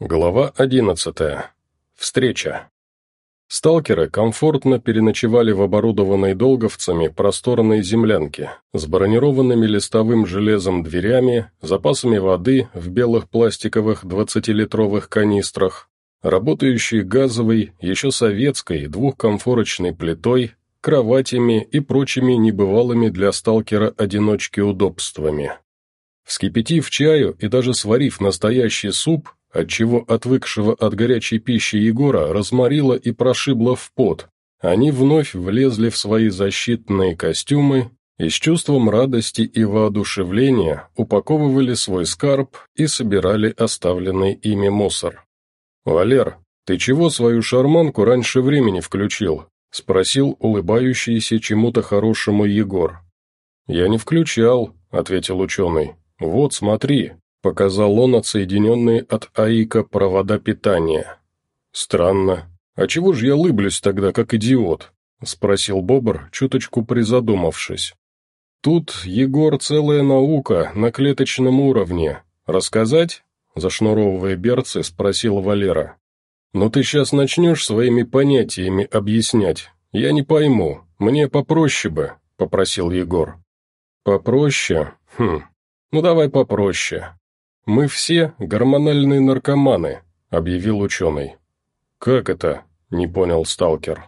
Глава одиннадцатая. Встреча. Сталкеры комфортно переночевали в оборудованной долговцами просторной землянке с бронированными листовым железом дверями, запасами воды в белых пластиковых 20-литровых канистрах, работающей газовой, еще советской, двухкомфорочной плитой, кроватями и прочими небывалыми для сталкера-одиночки удобствами. Вскипятив чаю и даже сварив настоящий суп, отчего отвыкшего от горячей пищи Егора разморило и прошибло в пот. Они вновь влезли в свои защитные костюмы и с чувством радости и воодушевления упаковывали свой скарб и собирали оставленный ими мусор. «Валер, ты чего свою шарманку раньше времени включил?» — спросил улыбающийся чему-то хорошему Егор. «Я не включал», — ответил ученый. «Вот, смотри, Показал он отсоединенные от АИКа провода питания. «Странно. А чего же я лыблюсь тогда, как идиот?» — спросил Бобр, чуточку призадумавшись. «Тут, Егор, целая наука на клеточном уровне. Рассказать?» — зашнуровывая берцы, спросил Валера. «Но ты сейчас начнешь своими понятиями объяснять. Я не пойму. Мне попроще бы», — попросил Егор. «Попроще? Хм. Ну давай попроще. «Мы все гормональные наркоманы», — объявил ученый. «Как это?» — не понял сталкер.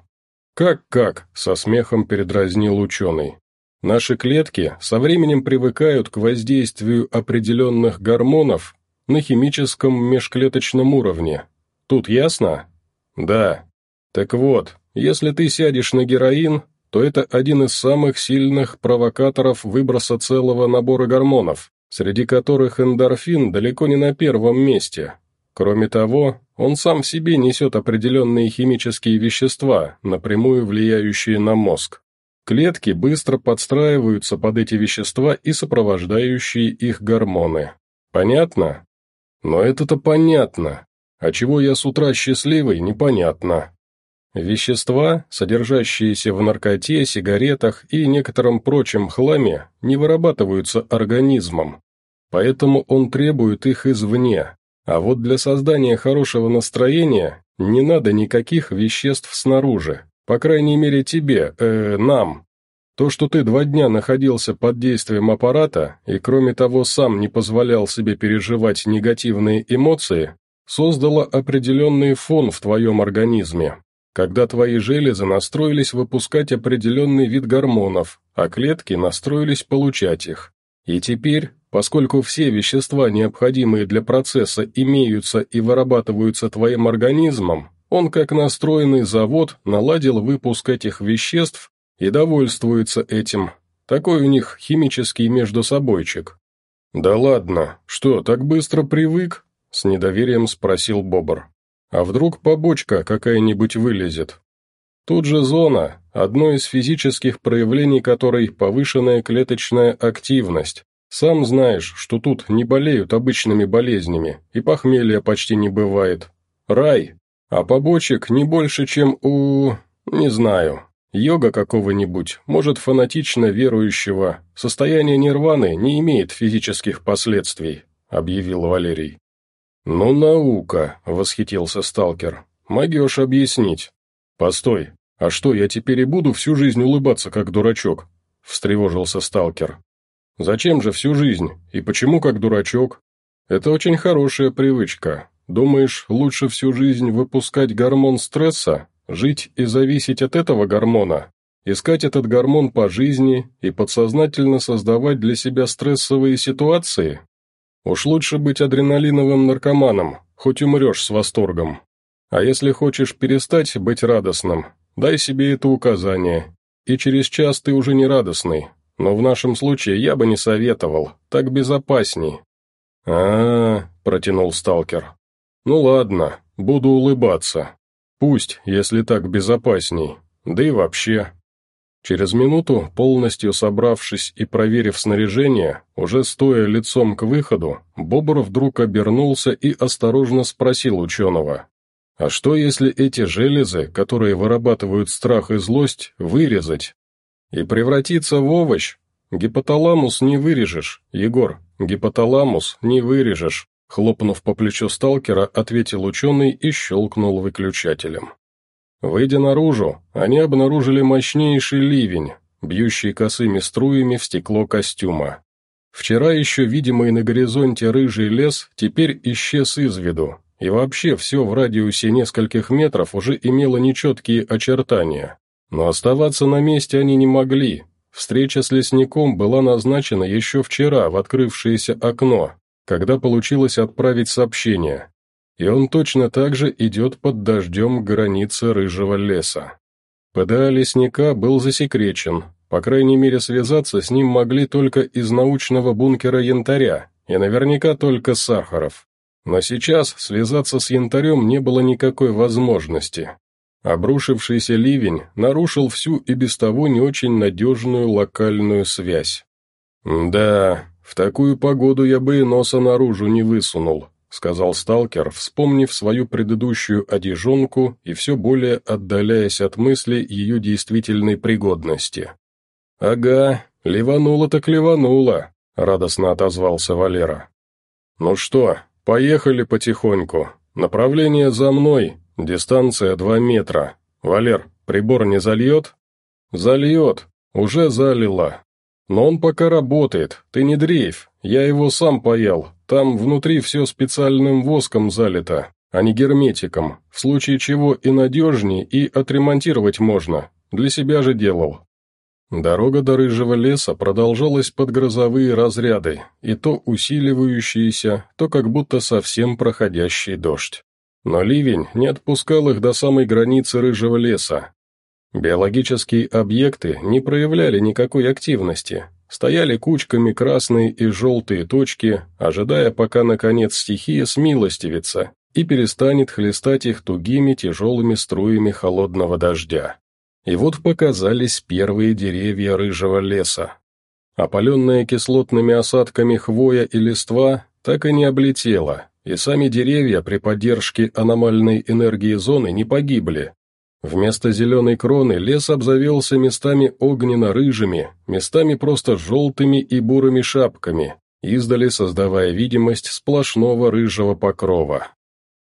«Как-как?» — со смехом передразнил ученый. «Наши клетки со временем привыкают к воздействию определенных гормонов на химическом межклеточном уровне. Тут ясно?» «Да. Так вот, если ты сядешь на героин, то это один из самых сильных провокаторов выброса целого набора гормонов, среди которых эндорфин далеко не на первом месте. Кроме того, он сам в себе несет определенные химические вещества, напрямую влияющие на мозг. Клетки быстро подстраиваются под эти вещества и сопровождающие их гормоны. Понятно? Но это-то понятно. А чего я с утра счастливый, непонятно. Вещества, содержащиеся в наркоте, сигаретах и некотором прочем хламе, не вырабатываются организмом, поэтому он требует их извне. А вот для создания хорошего настроения не надо никаких веществ снаружи, по крайней мере тебе, э, нам. То, что ты два дня находился под действием аппарата и, кроме того, сам не позволял себе переживать негативные эмоции, создало определенный фон в твоем организме, когда твои железы настроились выпускать определенный вид гормонов, а клетки настроились получать их. И теперь, поскольку все вещества, необходимые для процесса, имеются и вырабатываются твоим организмом, он, как настроенный завод, наладил выпуск этих веществ и довольствуется этим. Такой у них химический междусобойчик. «Да ладно, что, так быстро привык?» — с недоверием спросил Бобр. А вдруг побочка какая-нибудь вылезет? Тут же зона, одно из физических проявлений которой повышенная клеточная активность. Сам знаешь, что тут не болеют обычными болезнями, и похмелья почти не бывает. Рай, а побочек не больше, чем у... не знаю. Йога какого-нибудь, может, фанатично верующего. Состояние нирваны не имеет физических последствий, объявил Валерий. «Ну, наука!» — восхитился сталкер. «Могешь объяснить?» «Постой, а что, я теперь и буду всю жизнь улыбаться, как дурачок?» — встревожился сталкер. «Зачем же всю жизнь? И почему как дурачок?» «Это очень хорошая привычка. Думаешь, лучше всю жизнь выпускать гормон стресса, жить и зависеть от этого гормона, искать этот гормон по жизни и подсознательно создавать для себя стрессовые ситуации?» Уж лучше быть адреналиновым наркоманом, хоть умрешь с восторгом. А если хочешь перестать быть радостным, дай себе это указание. И через час ты уже не радостный. Но в нашем случае я бы не советовал, так безопасней. а, -а, -а протянул сталкер. «Ну ладно, буду улыбаться. Пусть, если так безопасней. Да и вообще, Через минуту, полностью собравшись и проверив снаряжение, уже стоя лицом к выходу, Бобр вдруг обернулся и осторожно спросил ученого. «А что, если эти железы, которые вырабатывают страх и злость, вырезать? И превратиться в овощ? Гипоталамус не вырежешь, Егор, гипоталамус не вырежешь», — хлопнув по плечу сталкера, ответил ученый и щелкнул выключателем. Выйдя наружу, они обнаружили мощнейший ливень, бьющий косыми струями в стекло костюма. Вчера еще видимый на горизонте рыжий лес теперь исчез из виду, и вообще все в радиусе нескольких метров уже имело нечеткие очертания. Но оставаться на месте они не могли. Встреча с лесником была назначена еще вчера в открывшееся окно, когда получилось отправить сообщение. И он точно так же идет под дождем к границе рыжего леса. ПДА лесника был засекречен, по крайней мере связаться с ним могли только из научного бункера янтаря, и наверняка только Сахаров. Но сейчас связаться с янтарем не было никакой возможности. Обрушившийся ливень нарушил всю и без того не очень надежную локальную связь. «Да, в такую погоду я бы и носа наружу не высунул», сказал сталкер, вспомнив свою предыдущую одежонку и все более отдаляясь от мысли ее действительной пригодности. «Ага, ливануло так ливануло», — радостно отозвался Валера. «Ну что, поехали потихоньку. Направление за мной, дистанция два метра. Валер, прибор не зальет?» «Зальет, уже залило. Но он пока работает, ты не дрейф, я его сам паял, там внутри все специальным воском залито, а не герметиком, в случае чего и надежнее, и отремонтировать можно, для себя же делал». Дорога до Рыжего леса продолжалась под грозовые разряды, и то усиливающиеся, то как будто совсем проходящий дождь. Но ливень не отпускал их до самой границы Рыжего леса. Биологические объекты не проявляли никакой активности, стояли кучками красные и желтые точки, ожидая, пока, наконец, стихия смилостивится и перестанет хлестать их тугими тяжелыми струями холодного дождя. И вот показались первые деревья рыжего леса. Опаленная кислотными осадками хвоя и листва так и не облетела, и сами деревья при поддержке аномальной энергии зоны не погибли. Вместо зеленой кроны лес обзавелся местами огненно-рыжими, местами просто желтыми и бурыми шапками, издали создавая видимость сплошного рыжего покрова.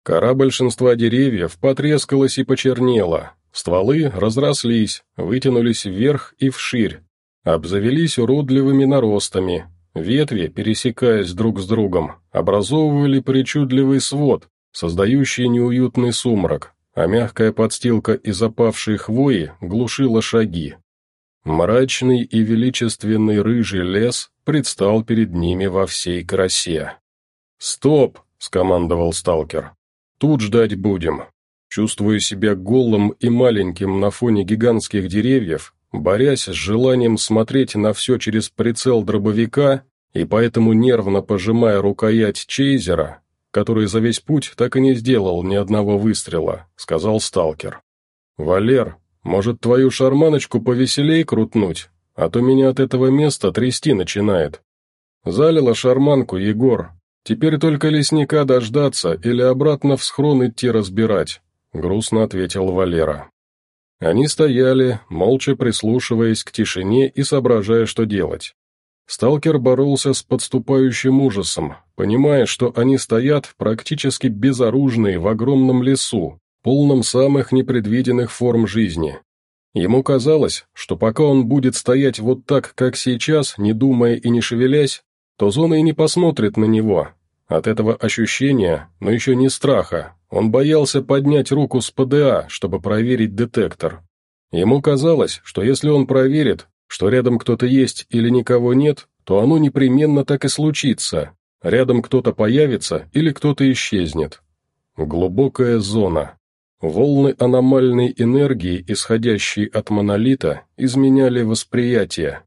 Кора большинства деревьев потрескалась и почернела, Стволы разрослись, вытянулись вверх и вширь, обзавелись уродливыми наростами, ветви, пересекаясь друг с другом, образовывали причудливый свод, создающий неуютный сумрак, а мягкая подстилка из опавшей хвои глушила шаги. Мрачный и величественный рыжий лес предстал перед ними во всей красе. «Стоп!» — скомандовал сталкер. «Тут ждать будем». Чувствуя себя голым и маленьким на фоне гигантских деревьев, борясь с желанием смотреть на все через прицел дробовика и поэтому нервно пожимая рукоять чейзера, который за весь путь так и не сделал ни одного выстрела, сказал сталкер. «Валер, может, твою шарманочку повеселей крутнуть, а то меня от этого места трясти начинает». Залила шарманку, Егор. Теперь только лесника дождаться или обратно в схрон идти разбирать грустно ответил Валера. Они стояли, молча прислушиваясь к тишине и соображая, что делать. Сталкер боролся с подступающим ужасом, понимая, что они стоят практически безоружные в огромном лесу, полном самых непредвиденных форм жизни. Ему казалось, что пока он будет стоять вот так, как сейчас, не думая и не шевелясь, то зона и не посмотрит на него. От этого ощущения, но еще не страха, он боялся поднять руку с ПДА, чтобы проверить детектор. Ему казалось, что если он проверит, что рядом кто-то есть или никого нет, то оно непременно так и случится. Рядом кто-то появится или кто-то исчезнет. Глубокая зона. Волны аномальной энергии, исходящей от монолита, изменяли восприятие.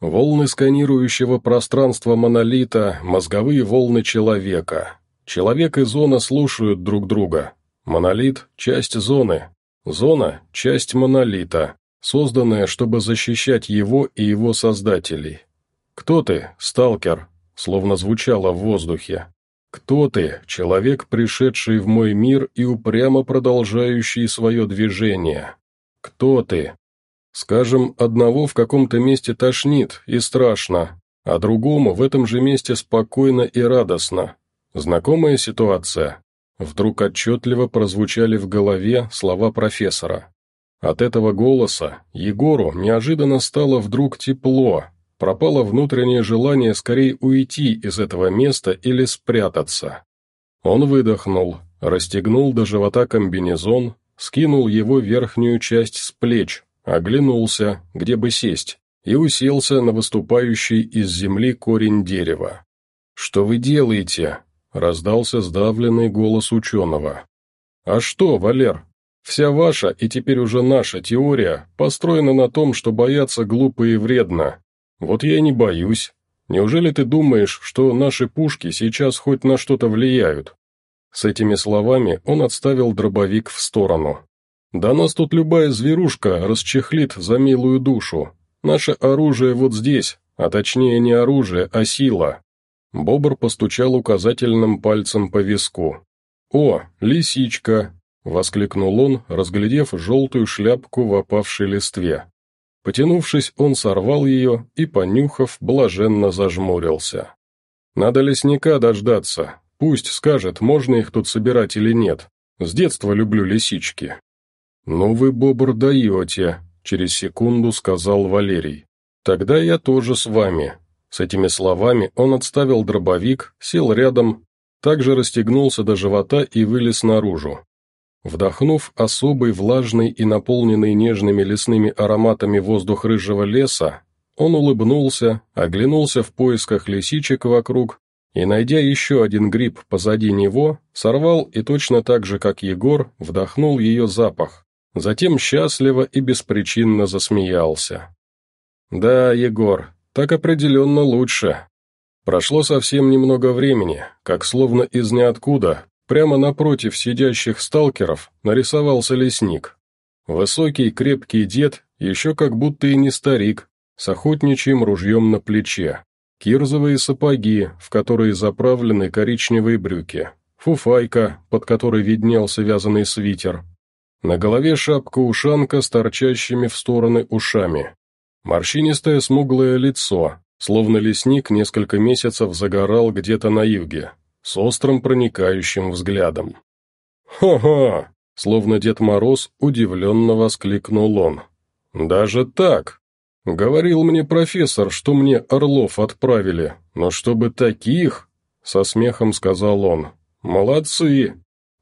Волны сканирующего пространства монолита, мозговые волны человека. Человек и зона слушают друг друга. Монолит – часть зоны. Зона – часть монолита, созданная, чтобы защищать его и его создателей. «Кто ты, сталкер?» словно звучало в воздухе. «Кто ты, человек, пришедший в мой мир и упрямо продолжающий свое движение? Кто ты?» Скажем, одного в каком-то месте тошнит и страшно, а другому в этом же месте спокойно и радостно. Знакомая ситуация. Вдруг отчетливо прозвучали в голове слова профессора. От этого голоса Егору неожиданно стало вдруг тепло, пропало внутреннее желание скорее уйти из этого места или спрятаться. Он выдохнул, расстегнул до живота комбинезон, скинул его верхнюю часть с плеч, оглянулся, где бы сесть, и уселся на выступающий из земли корень дерева. «Что вы делаете?» — раздался сдавленный голос ученого. «А что, Валер? Вся ваша и теперь уже наша теория построена на том, что бояться глупо и вредно. Вот я не боюсь. Неужели ты думаешь, что наши пушки сейчас хоть на что-то влияют?» С этими словами он отставил дробовик в сторону. «Да нас тут любая зверушка расчехлит за милую душу. Наше оружие вот здесь, а точнее не оружие, а сила». Бобр постучал указательным пальцем по виску. «О, лисичка!» — воскликнул он, разглядев желтую шляпку в опавшей листве. Потянувшись, он сорвал ее и, понюхав, блаженно зажмурился. «Надо лесника дождаться, Пусть скажет, можно их тут собирать или нет. С детства люблю лисички». «Ну вы, бобр, даете», — через секунду сказал Валерий. «Тогда я тоже с вами». С этими словами он отставил дробовик, сел рядом, также расстегнулся до живота и вылез наружу. Вдохнув особый влажный и наполненный нежными лесными ароматами воздух рыжего леса, он улыбнулся, оглянулся в поисках лисичек вокруг и, найдя еще один гриб позади него, сорвал и точно так же, как Егор, вдохнул ее запах, затем счастливо и беспричинно засмеялся. «Да, Егор, так определенно лучше». Прошло совсем немного времени, как словно из ниоткуда, прямо напротив сидящих сталкеров, нарисовался лесник. Высокий крепкий дед, еще как будто и не старик, с охотничьим ружьем на плече. Кирзовые сапоги, в которые заправлены коричневые брюки. Фуфайка, под которой виднелся вязаный свитер. На голове шапка-ушанка с торчащими в стороны ушами. Морщинистое смуглое лицо, словно лесник несколько месяцев загорал где-то на юге, с острым проникающим взглядом. «Хо-хо!» — словно Дед Мороз удивленно воскликнул он. «Даже так? «Говорил мне профессор, что мне орлов отправили, но чтобы таких...» — со смехом сказал он. «Молодцы!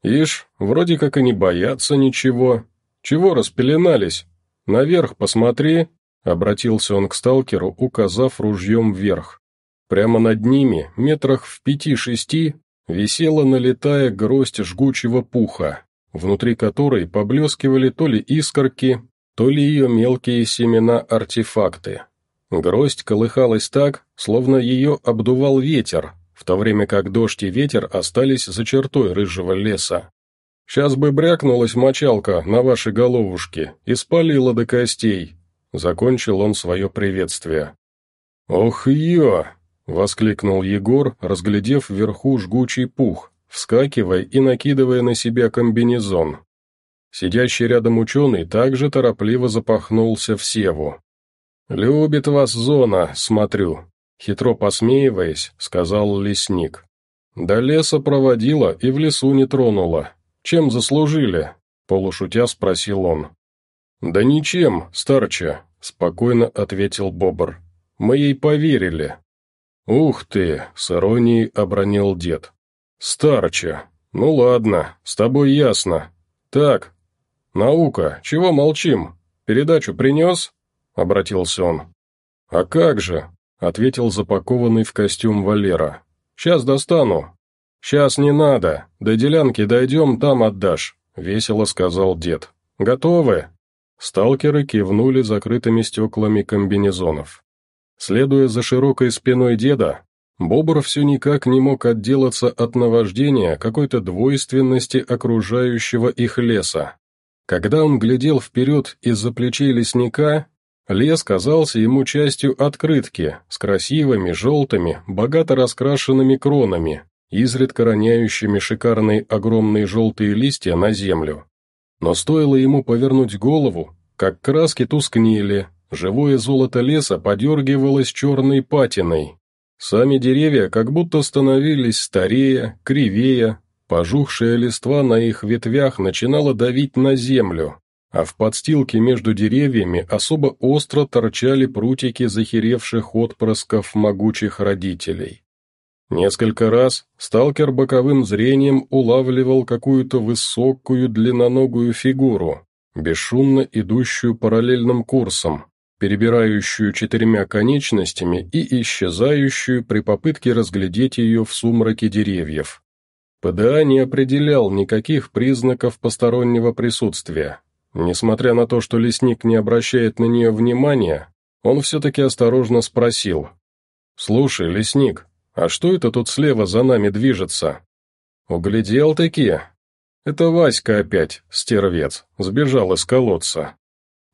Ишь, вроде как и не боятся ничего. Чего распеленались? Наверх посмотри!» — обратился он к сталкеру, указав ружьем вверх. Прямо над ними, метрах в пяти-шести, висела налетая гроздь жгучего пуха, внутри которой поблескивали то ли искорки, то ли ее мелкие семена-артефакты. Гроздь колыхалась так, словно ее обдувал ветер, в то время как дождь и ветер остались за чертой рыжего леса. «Сейчас бы брякнулась мочалка на ваши головушки и спалила до костей», — закончил он свое приветствие. «Ох, ё!» — воскликнул Егор, разглядев вверху жгучий пух, вскакивая и накидывая на себя комбинезон. Сидящий рядом ученый также торопливо запахнулся в севу. «Любит вас зона, смотрю», — хитро посмеиваясь, сказал лесник. «До леса проводила и в лесу не тронула. Чем заслужили?» — полушутя спросил он. «Да ничем, старча», — спокойно ответил Бобр. «Мы ей поверили». «Ух ты!» — с иронией обронил дед. «Старча! Ну ладно, с тобой ясно. Так, «Наука, чего молчим? Передачу принес?» — обратился он. «А как же?» — ответил запакованный в костюм Валера. «Сейчас достану». «Сейчас не надо. До делянки дойдем, там отдашь», — весело сказал дед. «Готовы?» Сталкеры кивнули закрытыми стеклами комбинезонов. Следуя за широкой спиной деда, Бобр все никак не мог отделаться от наваждения какой-то двойственности окружающего их леса. Когда он глядел вперед из-за плечей лесника, лес казался ему частью открытки с красивыми, желтыми, богато раскрашенными кронами, изредка роняющими шикарные огромные желтые листья на землю. Но стоило ему повернуть голову, как краски тускнели, живое золото леса подергивалось черной патиной. Сами деревья как будто становились старее, кривее, пожухшая листва на их ветвях начинала давить на землю, а в подстилке между деревьями особо остро торчали прутики захеревших отпрысков могучих родителей. Несколько раз сталкер боковым зрением улавливал какую-то высокую длинноногую фигуру, бесшумно идущую параллельным курсом, перебирающую четырьмя конечностями и исчезающую при попытке разглядеть ее в сумраке деревьев. ПДА не определял никаких признаков постороннего присутствия. Несмотря на то, что лесник не обращает на нее внимания, он все-таки осторожно спросил. «Слушай, лесник, а что это тут слева за нами движется?» «Углядел-таки?» «Это Васька опять, стервец, сбежал из колодца.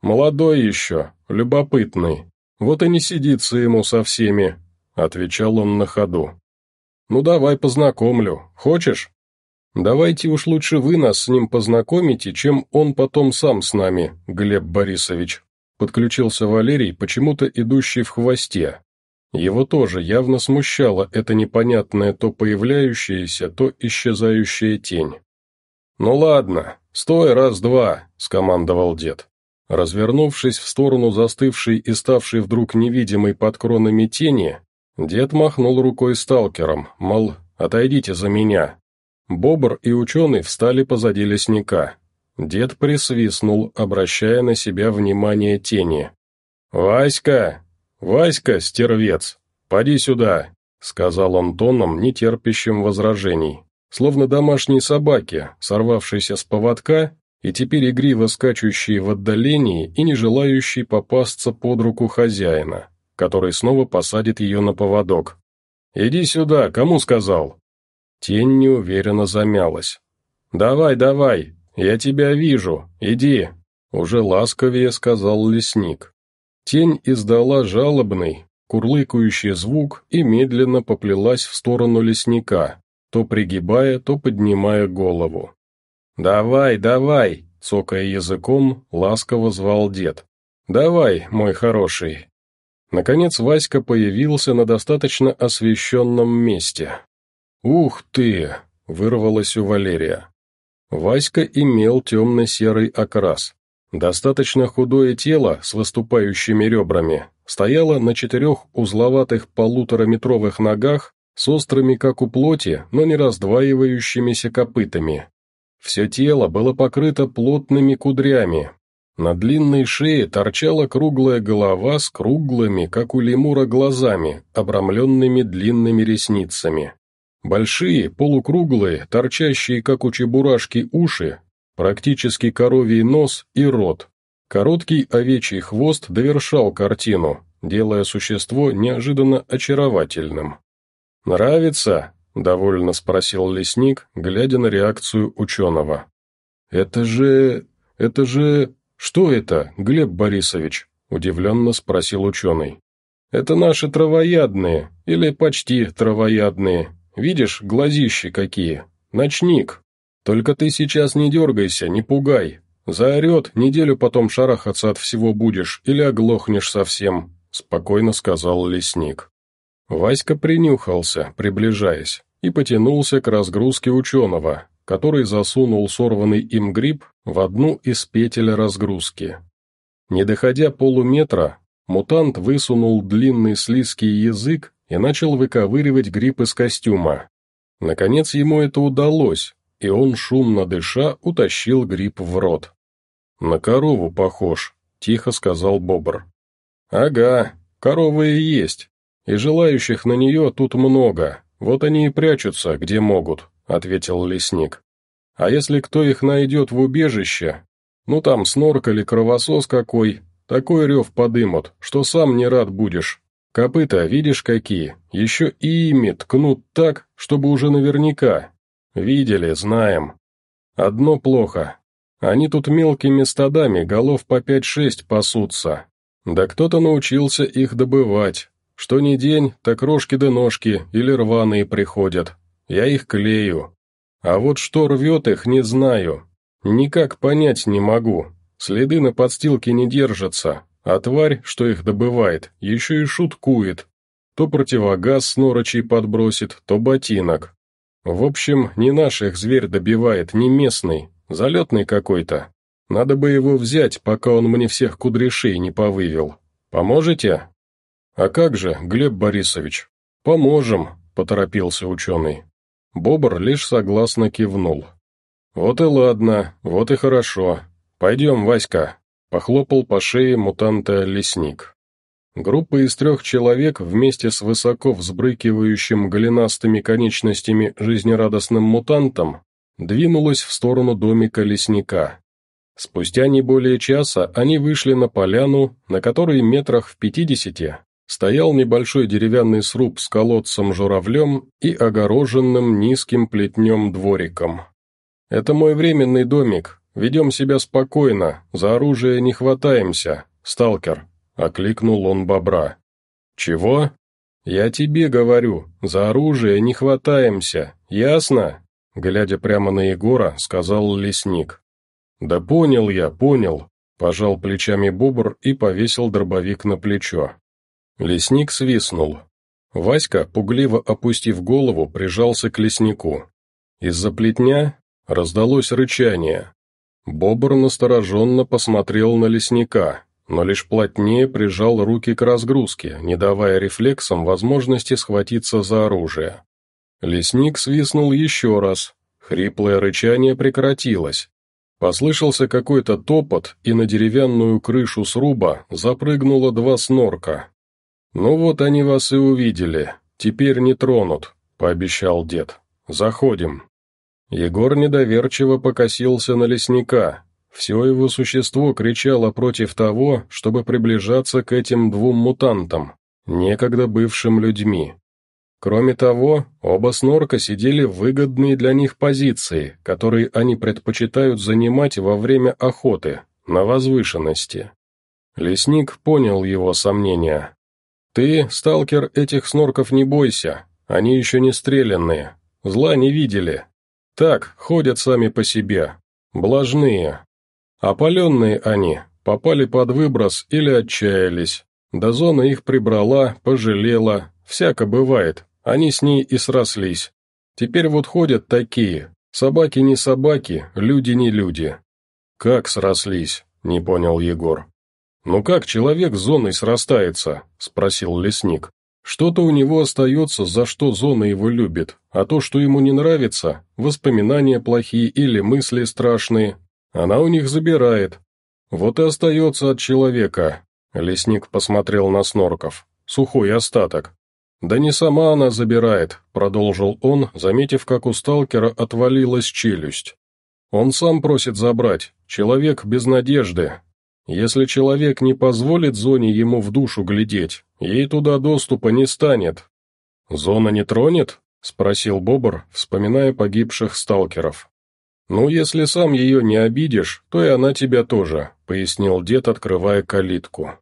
Молодой еще, любопытный, вот и не сидится ему со всеми», — отвечал он на ходу. «Ну давай познакомлю, хочешь?» «Давайте уж лучше вы нас с ним познакомите, чем он потом сам с нами, Глеб Борисович», подключился Валерий, почему-то идущий в хвосте. Его тоже явно смущала эта непонятная то появляющаяся, то исчезающая тень. «Ну ладно, стой раз-два», — скомандовал дед. Развернувшись в сторону застывшей и ставшей вдруг невидимой под кронами тени, дед махнул рукой сталкером, мол, отойдите за меня, Бобр и ученый встали позади лесника. Дед присвистнул, обращая на себя внимание тени. «Васька! Васька, стервец! Поди сюда!» — сказал он тоном, не терпящим возражений. Словно домашней собаки, сорвавшейся с поводка и теперь игриво скачущей в отдалении и не желающей попасться под руку хозяина, который снова посадит ее на поводок. «Иди сюда, кому сказал?» Тень неуверенно замялась. «Давай, давай, я тебя вижу, иди», — уже ласковее сказал лесник. Тень издала жалобный, курлыкающий звук и медленно поплелась в сторону лесника, то пригибая, то поднимая голову. «Давай, давай!» — цокая языком, ласково звал дед. «Давай, мой хороший!» Наконец Васька появился на достаточно освещенном месте. «Ух ты!» — вырвалось у Валерия. Васька имел темно-серый окрас. Достаточно худое тело с выступающими ребрами стояло на четырех узловатых полутораметровых ногах с острыми, как у плоти, но не раздваивающимися копытами. Все тело было покрыто плотными кудрями. На длинной шее торчала круглая голова с круглыми, как у лемура, глазами, обрамленными длинными ресницами. Большие, полукруглые, торчащие, как у чебурашки, уши, практически коровий нос и рот. Короткий овечий хвост довершал картину, делая существо неожиданно очаровательным. «Нравится?» — довольно спросил лесник, глядя на реакцию ученого. «Это же... это же... что это, Глеб Борисович?» — удивленно спросил ученый. «Это наши травоядные, или почти травоядные, Видишь, глазищи какие. Ночник. Только ты сейчас не дергайся, не пугай. Заорет, неделю потом шарахаться от всего будешь или оглохнешь совсем», — спокойно сказал лесник. Васька принюхался, приближаясь, и потянулся к разгрузке ученого, который засунул сорванный им гриб в одну из петель разгрузки. Не доходя полуметра, мутант высунул длинный слизкий язык и начал выковыривать гриб из костюма. Наконец ему это удалось, и он, шумно дыша, утащил гриб в рот. «На корову похож», — тихо сказал Бобр. «Ага, корова и есть, и желающих на нее тут много, вот они и прячутся, где могут», — ответил лесник. «А если кто их найдет в убежище, ну там снорк или кровосос какой, такой рев подымут, что сам не рад будешь, Копыта, видишь какие? Еще и ими ткнут так, чтобы уже наверняка. Видели, знаем. Одно плохо. Они тут мелкими стадами, голов по пять-шесть пасутся. Да кто-то научился их добывать. Что ни день, так рожки да ножки или рваные приходят. Я их клею. А вот что рвет их, не знаю. Никак понять не могу. Следы на подстилке не держатся, а тварь, что их добывает, еще и шуткует. то противогаз с норочей подбросит, то ботинок. В общем, не наших зверь добивает, не местный, залетный какой-то. Надо бы его взять, пока он мне всех кудряшей не повывел. Поможете?» «А как же, Глеб Борисович?» «Поможем», — поторопился ученый. Бобр лишь согласно кивнул. «Вот и ладно, вот и хорошо. Пойдем, Васька», — похлопал по шее мутанта лесник. Группа из трех человек вместе с высоко взбрыкивающим голенастыми конечностями жизнерадостным мутантом двинулась в сторону домика лесника. Спустя не более часа они вышли на поляну, на которой метрах в пятидесяти стоял небольшой деревянный сруб с колодцем-журавлем и огороженным низким плетнем двориком. «Это мой временный домик. Ведем себя спокойно, за оружие не хватаемся, сталкер», — окликнул он бобра. «Чего?» «Я тебе говорю, за оружие не хватаемся, ясно?» Глядя прямо на Егора, сказал лесник. «Да понял я, понял», — пожал плечами бобр и повесил дробовик на плечо. Лесник свистнул. Васька, пугливо опустив голову, прижался к леснику. Из-за плетня раздалось рычание. Бобр настороженно посмотрел на лесника, но лишь плотнее прижал руки к разгрузке, не давая рефлексам возможности схватиться за оружие. Лесник свистнул еще раз. Хриплое рычание прекратилось, Послышался какой-то топот, и на деревянную крышу сруба запрыгнуло два снорка. «Ну вот они вас и увидели, теперь не тронут», — пообещал дед. «Заходим». Егор недоверчиво покосился на лесника. Все его существо кричало против того, чтобы приближаться к этим двум мутантам, некогда бывшим людьми. Кроме того, оба снорка сидели в выгодной для них позиции, которые они предпочитают занимать во время охоты, на возвышенности. Лесник понял его сомнения. «Ты, сталкер, этих снорков не бойся, они еще не стрелянные, зла не видели. Так, ходят сами по себе, блажные. Опаленные они, попали под выброс или отчаялись. До зона их прибрала, пожалела, всяко бывает, они с ней и срослись. Теперь вот ходят такие. Собаки не собаки, люди не люди. Как срослись? Не понял Егор. Ну как человек с зоной срастается? Спросил лесник. Что-то у него остается, за что зона его любит, а то, что ему не нравится, воспоминания плохие или мысли страшные, она у них забирает. Вот и остается от человека. Лесник посмотрел на Снорков. Сухой остаток. «Да не сама она забирает», — продолжил он, заметив, как у сталкера отвалилась челюсть. «Он сам просит забрать, человек без надежды. Если человек не позволит зоне ему в душу глядеть, ей туда доступа не станет». «Зона не тронет?» — спросил Бобр, вспоминая погибших сталкеров. «Ну, если сам ее не обидишь, то и она тебя тоже», — пояснил дед, открывая калитку.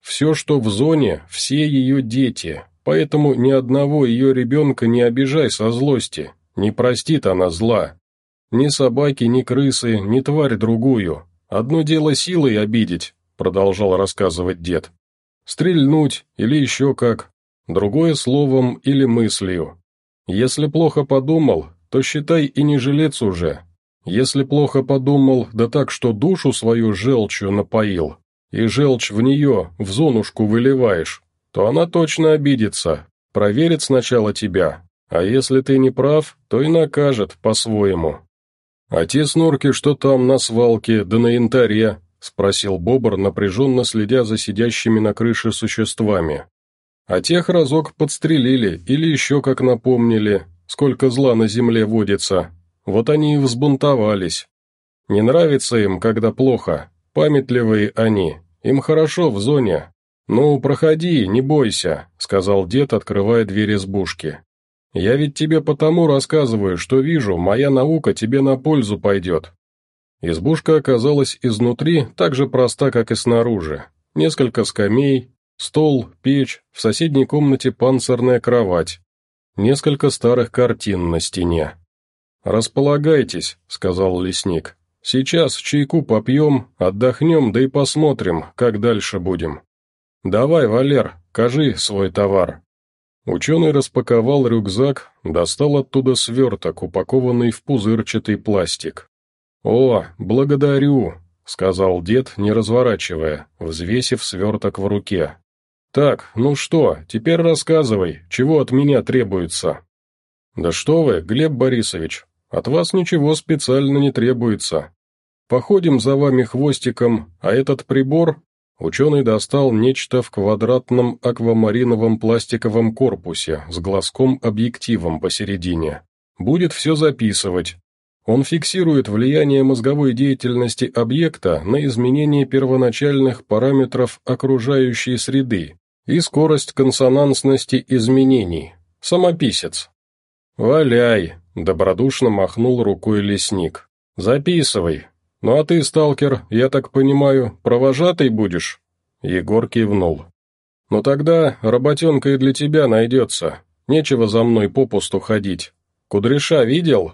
«Все, что в зоне, все ее дети, Поэтому ни одного ее ребенка не обижай со злости, не простит она зла. Ни собаки, ни крысы, ни тварь другую. Одно дело силой обидеть, продолжал рассказывать дед. Стрельнуть или еще как. Другое словом или мыслью. Если плохо подумал, то считай и не жилец уже. Если плохо подумал, да так, что душу свою желчью напоил, и желчь в нее, в зонушку выливаешь, то она точно обидится, проверит сначала тебя, а если ты не прав, то и накажет по-своему. А те снорки, что там на свалке, да на янтаре, спросил Бобр, напряженно следя за сидящими на крыше существами. А тех разок подстрелили или еще как напомнили, сколько зла на земле водится. Вот они и взбунтовались. Не нравится им, когда плохо, памятливые они, им хорошо в зоне, «Ну, проходи, не бойся», — сказал дед, открывая дверь избушки. «Я ведь тебе потому рассказываю, что вижу, моя наука тебе на пользу пойдет». Избушка оказалась изнутри так же проста, как и снаружи. Несколько скамей, стол, печь, в соседней комнате панцирная кровать, несколько старых картин на стене. «Располагайтесь», — сказал лесник. «Сейчас чайку попьем, отдохнем, да и посмотрим, как дальше будем». «Давай, Валер, кажи свой товар». Ученый распаковал рюкзак, достал оттуда сверток, упакованный в пузырчатый пластик. «О, благодарю», — сказал дед, не разворачивая, взвесив сверток в руке. «Так, ну что, теперь рассказывай, чего от меня требуется?» «Да что вы, Глеб Борисович, от вас ничего специально не требуется. Походим за вами хвостиком, а этот прибор Ученый достал нечто в квадратном аквамариновом пластиковом корпусе с глазком-объективом посередине. Будет все записывать. Он фиксирует влияние мозговой деятельности объекта на изменение первоначальных параметров окружающей среды и скорость консонансности изменений. Самописец. «Валяй!» – добродушно махнул рукой лесник. «Записывай, «Ну а ты, сталкер, я так понимаю, провожатый будешь?» Егор кивнул. «Ну тогда работенка и для тебя найдется. Нечего за мной попусту ходить. Кудряша видел?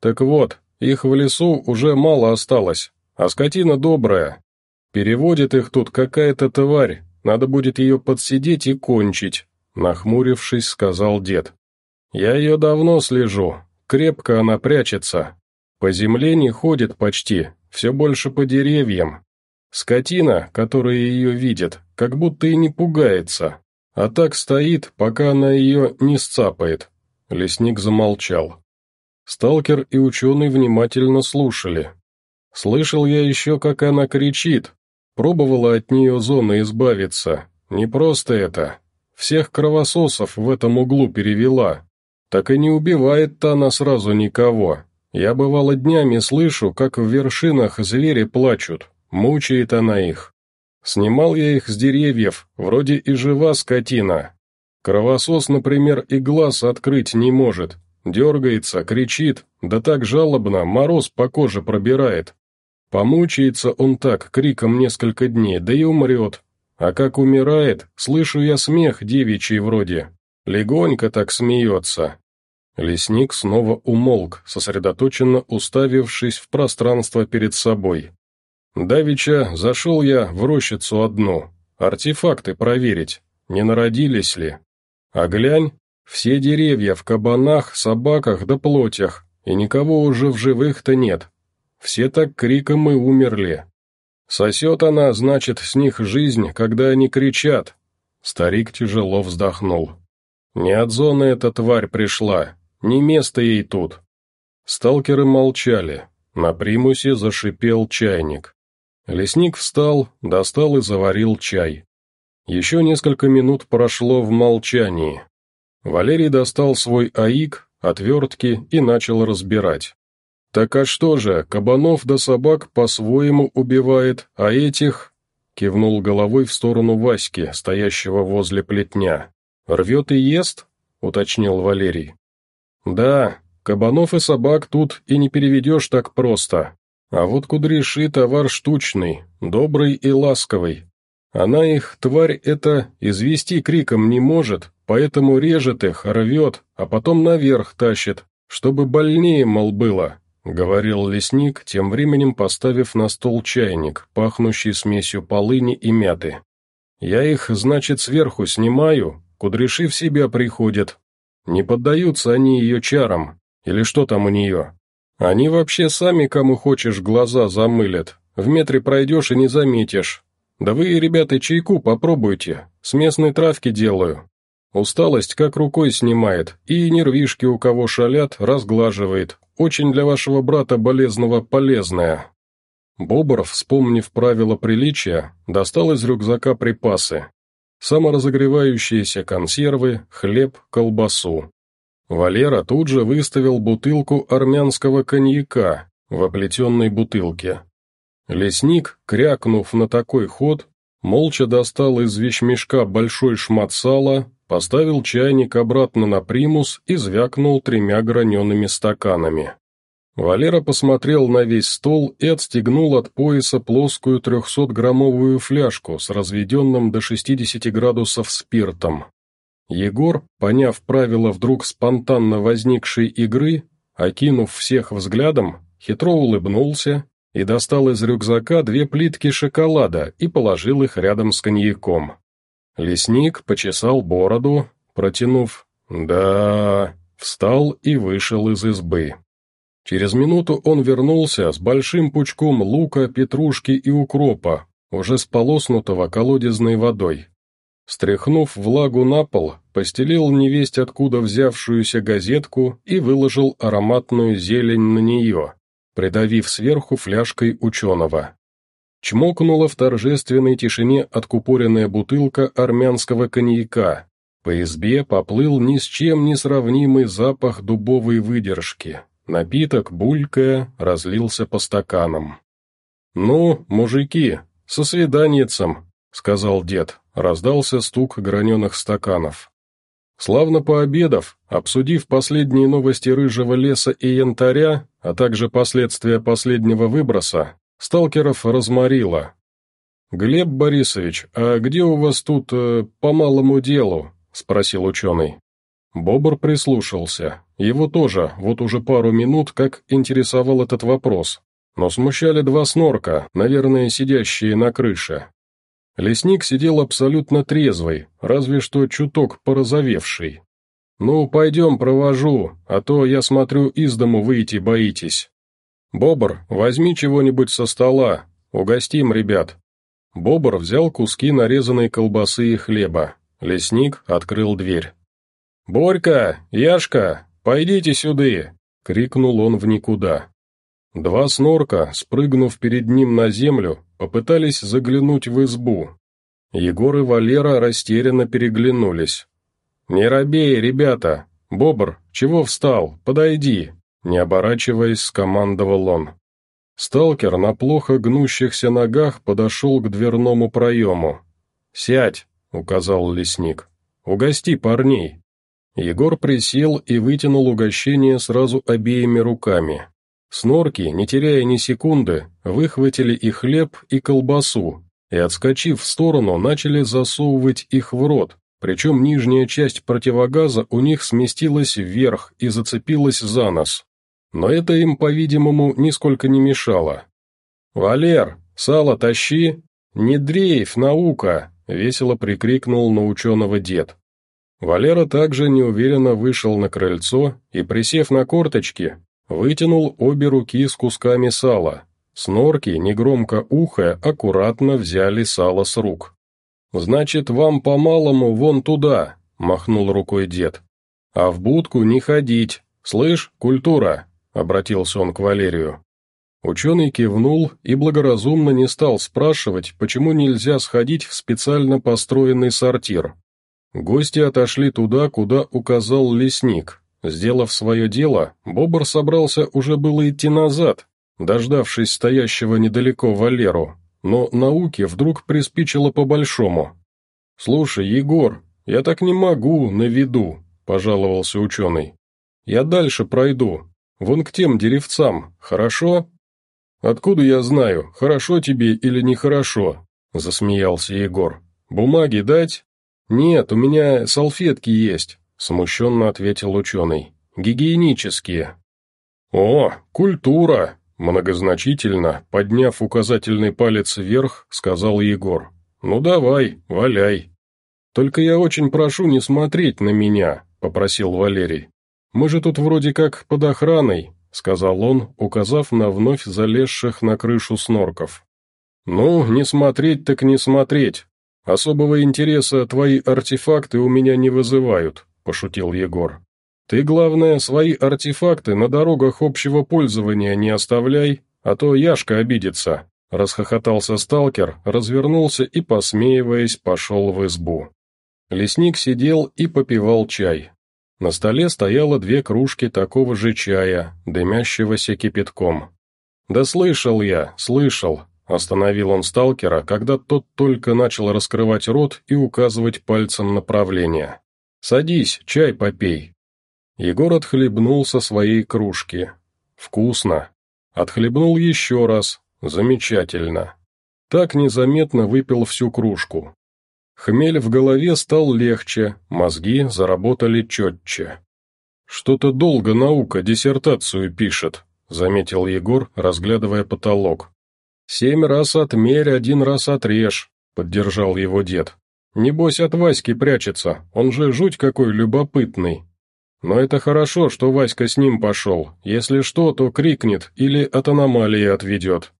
Так вот, их в лесу уже мало осталось, а скотина добрая. Переводит их тут какая-то тварь, надо будет ее подсидеть и кончить», нахмурившись, сказал дед. «Я ее давно слежу, крепко она прячется. По земле не ходит почти, все больше по деревьям. Скотина, которая ее видит, как будто и не пугается, а так стоит, пока она ее не сцапает. Лесник замолчал. Сталкер и ученый внимательно слушали. Слышал я еще, как она кричит. Пробовала от нее зона избавиться. Не просто это. Всех кровососов в этом углу перевела. Так и не убивает-то она сразу никого. Я бывало днями слышу, как в вершинах звери плачут, мучает она их. Снимал я их с деревьев, вроде и жива скотина. Кровосос, например, и глаз открыть не может, дергается, кричит, да так жалобно, мороз по коже пробирает. Помучается он так, криком несколько дней, да и умрет. А как умирает, слышу я смех девичий вроде. Легонько так смеется, Лесник снова умолк, сосредоточенно уставившись в пространство перед собой. «Давича зашел я в рощицу одну, артефакты проверить, не народились ли. А глянь, все деревья в кабанах, собаках да плотях, и никого уже в живых-то нет. Все так криком и умерли. Сосет она, значит, с них жизнь, когда они кричат». Старик тяжело вздохнул. «Не от зоны эта тварь пришла, не место ей тут. Сталкеры молчали. На примусе зашипел чайник. Лесник встал, достал и заварил чай. Еще несколько минут прошло в молчании. Валерий достал свой аик, отвертки и начал разбирать. «Так а что же, кабанов да собак по-своему убивает, а этих...» Кивнул головой в сторону Васьки, стоящего возле плетня. «Рвет и ест?» — уточнил Валерий. «Да, кабанов и собак тут и не переведешь так просто. А вот кудряши товар штучный, добрый и ласковый. Она их, тварь эта, извести криком не может, поэтому режет их, рвет, а потом наверх тащит, чтобы больнее, мол, было», — говорил лесник, тем временем поставив на стол чайник, пахнущий смесью полыни и мяты. «Я их, значит, сверху снимаю, кудряши в себя приходят, не поддаются они ее чарам, или что там у нее. Они вообще сами, кому хочешь, глаза замылят. В метре пройдешь и не заметишь. Да вы, ребята, чайку попробуйте, с местной травки делаю. Усталость как рукой снимает, и нервишки у кого шалят, разглаживает. Очень для вашего брата болезного полезное. Бобров, вспомнив правила приличия, достал из рюкзака припасы, саморазогревающиеся консервы, хлеб, колбасу. Валера тут же выставил бутылку армянского коньяка в оплетенной бутылке. Лесник, крякнув на такой ход, молча достал из вещмешка большой шмат сала, поставил чайник обратно на примус и звякнул тремя гранеными стаканами. Валера посмотрел на весь стол и отстегнул от пояса плоскую трехсотграммовую фляжку с разведенным до 60 градусов спиртом. Егор, поняв правила вдруг спонтанно возникшей игры, окинув всех взглядом, хитро улыбнулся и достал из рюкзака две плитки шоколада и положил их рядом с коньяком. Лесник почесал бороду, протянув «Да...», встал и вышел из избы. Через минуту он вернулся с большим пучком лука, петрушки и укропа, уже сполоснутого колодезной водой. Стряхнув влагу на пол, постелил невесть откуда взявшуюся газетку и выложил ароматную зелень на нее, придавив сверху фляжкой ученого. Чмокнула в торжественной тишине откупоренная бутылка армянского коньяка. По избе поплыл ни с чем не сравнимый запах дубовой выдержки. Напиток, булькая, разлился по стаканам. «Ну, мужики, со свиданиецем», — сказал дед, раздался стук граненых стаканов. Славно пообедав, обсудив последние новости рыжего леса и янтаря, а также последствия последнего выброса, сталкеров разморило. «Глеб Борисович, а где у вас тут э, по малому делу?» — спросил ученый. Бобр прислушался. Его тоже вот уже пару минут как интересовал этот вопрос. Но смущали два снорка, наверное, сидящие на крыше. Лесник сидел абсолютно трезвый, разве что чуток порозовевший. «Ну, пойдем, провожу, а то, я смотрю, из дому выйти боитесь. Бобр, возьми чего-нибудь со стола, угостим ребят». Бобр взял куски нарезанной колбасы и хлеба. Лесник открыл дверь. «Борька! Яшка! Пойдите сюда!» — крикнул он в никуда. Два снорка, спрыгнув перед ним на землю, попытались заглянуть в избу. Егор и Валера растерянно переглянулись. «Не робей, ребята! Бобр, чего встал? Подойди!» Не оборачиваясь, скомандовал он. Сталкер на плохо гнущихся ногах подошел к дверному проему. «Сядь!» — указал лесник. «Угости парней!» Егор присел и вытянул угощение сразу обеими руками. Снорки, не теряя ни секунды, выхватили и хлеб, и колбасу, и, отскочив в сторону, начали засовывать их в рот, причем нижняя часть противогаза у них сместилась вверх и зацепилась за нос. Но это им, по-видимому, нисколько не мешало. «Валер, сало тащи!» «Не дрейф, наука!» — весело прикрикнул на ученого дед. Валера также неуверенно вышел на крыльцо и, присев на корточки, вытянул обе руки с кусками сала. Снорки, негромко ухая, аккуратно взяли сало с рук. «Значит, вам по-малому вон туда», — махнул рукой дед. «А в будку не ходить. Слышь, культура», — обратился он к Валерию. Ученый кивнул и благоразумно не стал спрашивать, почему нельзя сходить в специально построенный сортир. Гости отошли туда, куда указал лесник. Сделав свое дело, Бобр собрался уже было идти назад, дождавшись стоящего недалеко Валеру, но науке вдруг приспичило по-большому. «Слушай, Егор, я так не могу, на виду», — пожаловался ученый. «Я дальше пройду, вон к тем деревцам, хорошо?» «Откуда я знаю, хорошо тебе или нехорошо?» — засмеялся Егор. «Бумаги дать?» «Нет, у меня салфетки есть», — смущенно ответил ученый. «Гигиенические». «О, культура!» — многозначительно, подняв указательный палец вверх, сказал Егор. «Ну давай, валяй». «Только я очень прошу не смотреть на меня», — попросил Валерий. «Мы же тут вроде как под охраной», — сказал он, указав на вновь залезших на крышу снорков. «Ну, не смотреть так не смотреть», «Особого интереса твои артефакты у меня не вызывают», – пошутил Егор. «Ты, главное, свои артефакты на дорогах общего пользования не оставляй, а то Яшка обидится», – расхохотался сталкер, развернулся и, посмеиваясь, пошел в избу. Лесник сидел и попивал чай. На столе стояло две кружки такого же чая, дымящегося кипятком. «Да слышал я, слышал», Остановил он сталкера, когда тот только начал раскрывать рот и указывать пальцем направление. «Садись, чай попей». Егор отхлебнул со своей кружки. «Вкусно». Отхлебнул еще раз. «Замечательно». Так незаметно выпил всю кружку. Хмель в голове стал легче, мозги заработали четче. «Что-то долго наука диссертацию пишет», — заметил Егор, разглядывая потолок. «Семь раз отмерь, один раз отрежь», — поддержал его дед. Небось от Васьки прячется, он же жуть какой любопытный. Но это хорошо, что Васька с ним пошел, если что, то крикнет или от аномалии отведет».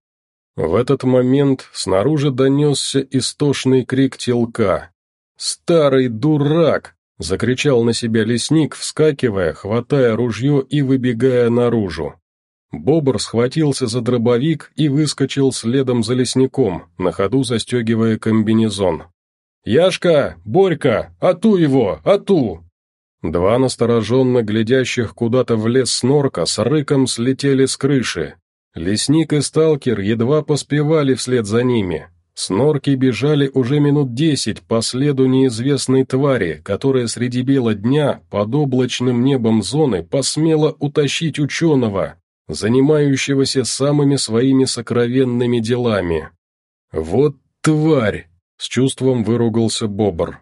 В этот момент снаружи донесся истошный крик телка. «Старый дурак!» — закричал на себя лесник, вскакивая, хватая ружье и выбегая наружу. Бобр схватился за дробовик и выскочил следом за лесником, на ходу застегивая комбинезон. «Яшка! Борька! Ату его! Ату!» Два настороженно глядящих куда-то в лес снорка с рыком слетели с крыши. Лесник и сталкер едва поспевали вслед за ними. Снорки бежали уже минут десять по следу неизвестной твари, которая среди бела дня под облачным небом зоны посмела утащить ученого, занимающегося самыми своими сокровенными делами. «Вот тварь!» — с чувством выругался Бобр.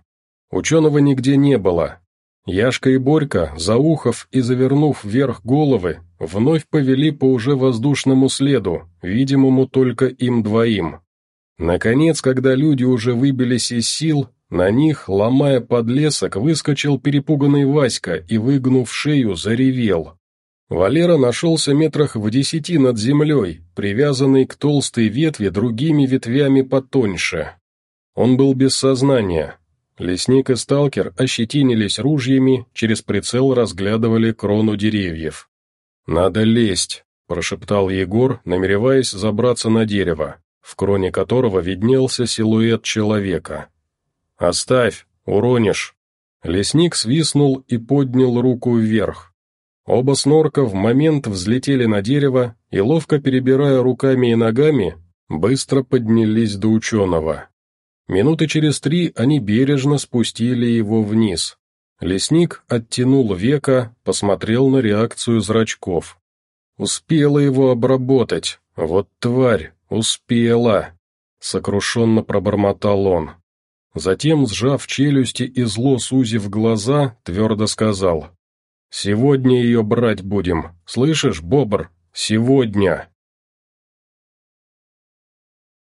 Ученого нигде не было. Яшка и Борька, заухав и завернув вверх головы, вновь повели по уже воздушному следу, видимому только им двоим. Наконец, когда люди уже выбились из сил, на них, ломая подлесок, выскочил перепуганный Васька и, выгнув шею, заревел. Валера нашелся метрах в десяти над землей, привязанный к толстой ветви другими ветвями потоньше. Он был без сознания. Лесник и сталкер ощетинились ружьями, через прицел разглядывали крону деревьев. «Надо лезть», – прошептал Егор, намереваясь забраться на дерево, в кроне которого виднелся силуэт человека. «Оставь, уронишь». Лесник свистнул и поднял руку вверх. Оба снорка в момент взлетели на дерево и, ловко перебирая руками и ногами, быстро поднялись до ученого. Минуты через три они бережно спустили его вниз. Лесник оттянул века, посмотрел на реакцию зрачков. Успела его обработать, вот тварь, успела, сокрушенно пробормотал он. Затем, сжав челюсти и зло сузив глаза, твердо сказал, «Сегодня ее брать будем. Слышишь, Бобр? Сегодня!»